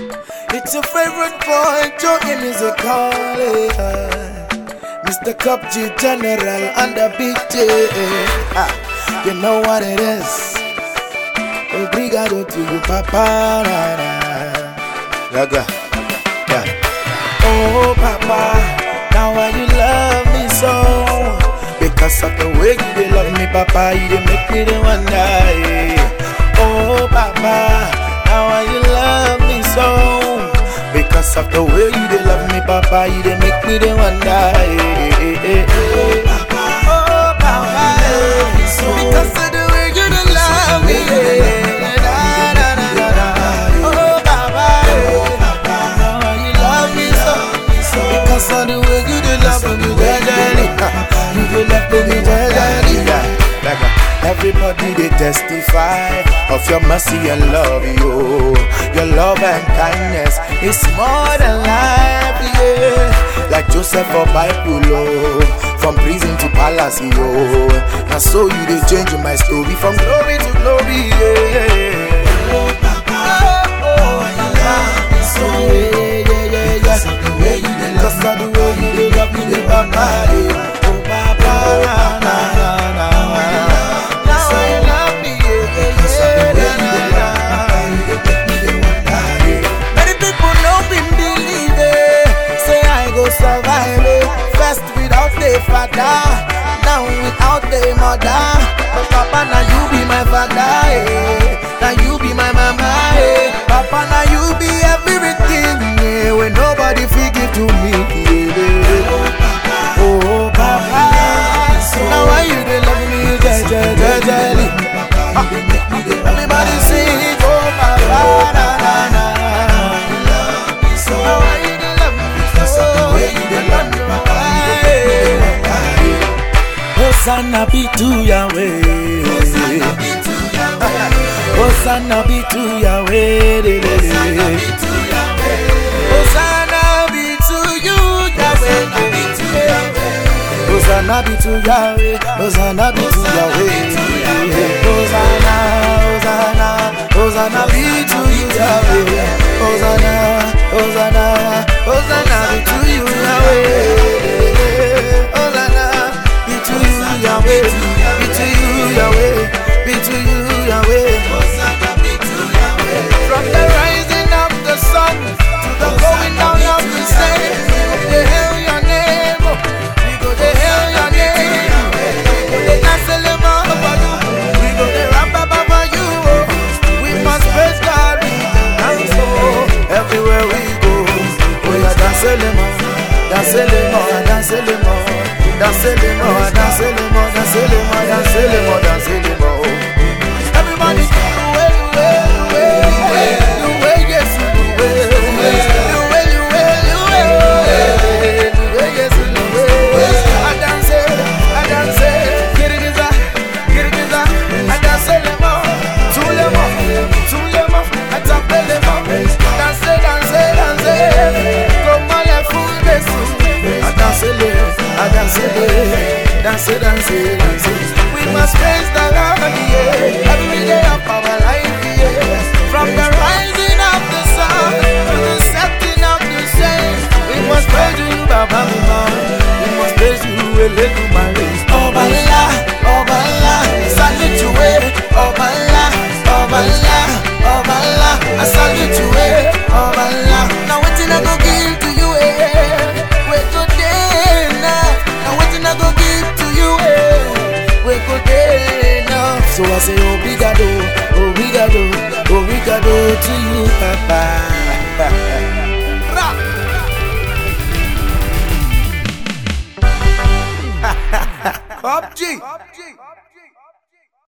It's your favorite boy, Joey Musical. Mr. Cup G General and the Big J. Ah, you know what it is. Obrigado to you, Papa. Yeah. Oh, Papa, now why you love me so? Because of the way you love me, Papa, you make me dey wonder. eh. Oh, Papa, now why you? Cause after way you they love me, Papa, you they make me they wonder. Hey, hey, hey, hey. Papa, oh Papa, hey. so because of the way you they love me. so, Cause of the way you the love me, Everybody they testify of your mercy and love, yo. Your love and kindness is more than life, yeah. Like Joseph or Bible, oh. From prison to palace, yo. And so you they change my story from glory to glory, yeah. Father, now without the mother. Papa, now you be my father, eh. Now you be my mama, eh. Papa, now you be Hosanna be to Yahweh. Hosanna be to Yahweh. Hosanna be to you, Yahweh. Hosanna be to Yahweh. Hosanna be to Yahweh. Hosanna, Hosanna, Hosanna be to you, Yahweh. Hosanna, Hosanna Oh yeah, dance lemo, dance lemo, dance lemo, dance lemo, dance lemo, dance lemo, dance lemo, dance lemo. Everybody, I dance, eh. dance, dance, dance. We must praise the Lord, every day of our life. From the So I say obrigado, obrigado, obrigado to you, Papa. Ra.